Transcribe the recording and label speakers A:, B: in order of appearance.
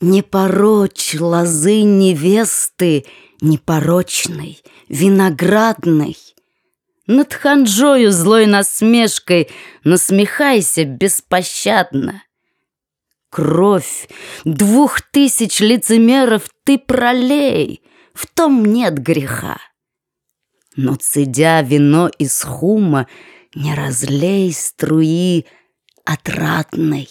A: Не порочь лозы невесты Непорочной, виноградной. Над ханжою злой насмешкой Насмехайся беспощадно. Кровь двух тысяч лицемеров ты пролей, В том нет греха. Но цедя вино из хума, Не разлей струи отрадной.